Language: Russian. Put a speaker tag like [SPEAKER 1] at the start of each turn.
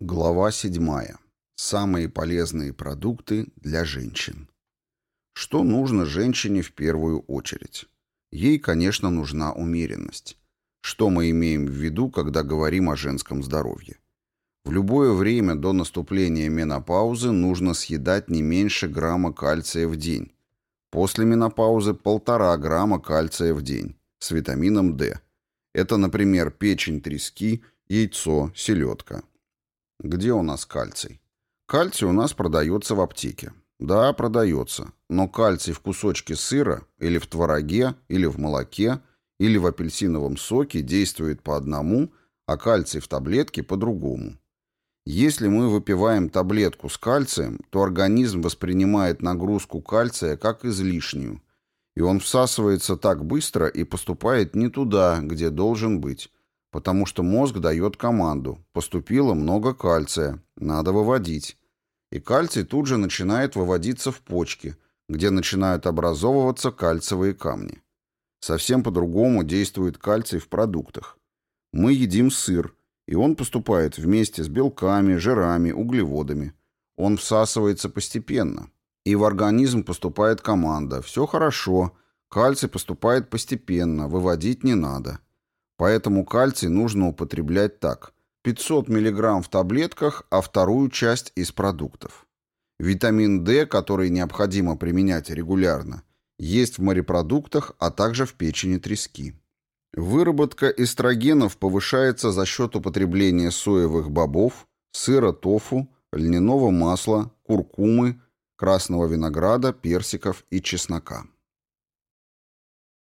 [SPEAKER 1] Глава 7. Самые полезные продукты для женщин. Что нужно женщине в первую очередь? Ей, конечно, нужна умеренность. Что мы имеем в виду, когда говорим о женском здоровье? В любое время до наступления менопаузы нужно съедать не меньше грамма кальция в день. После менопаузы полтора грамма кальция в день с витамином D. Это, например, печень трески, яйцо, селедка. Где у нас кальций? Кальций у нас продается в аптеке. Да, продается. Но кальций в кусочке сыра или в твороге, или в молоке, или в апельсиновом соке действует по одному, а кальций в таблетке по другому. Если мы выпиваем таблетку с кальцием, то организм воспринимает нагрузку кальция как излишнюю, и он всасывается так быстро и поступает не туда, где должен быть, потому что мозг дает команду «поступило много кальция, надо выводить». И кальций тут же начинает выводиться в почки, где начинают образовываться кальциевые камни. Совсем по-другому действует кальций в продуктах. Мы едим сыр, и он поступает вместе с белками, жирами, углеводами. Он всасывается постепенно. И в организм поступает команда «все хорошо», кальций поступает постепенно, выводить не надо. Поэтому кальций нужно употреблять так. 500 мг в таблетках, а вторую часть из продуктов. Витамин D, который необходимо применять регулярно, есть в морепродуктах, а также в печени трески. Выработка эстрогенов повышается за счет употребления соевых бобов, сыра тофу, льняного масла, куркумы, красного винограда, персиков и чеснока.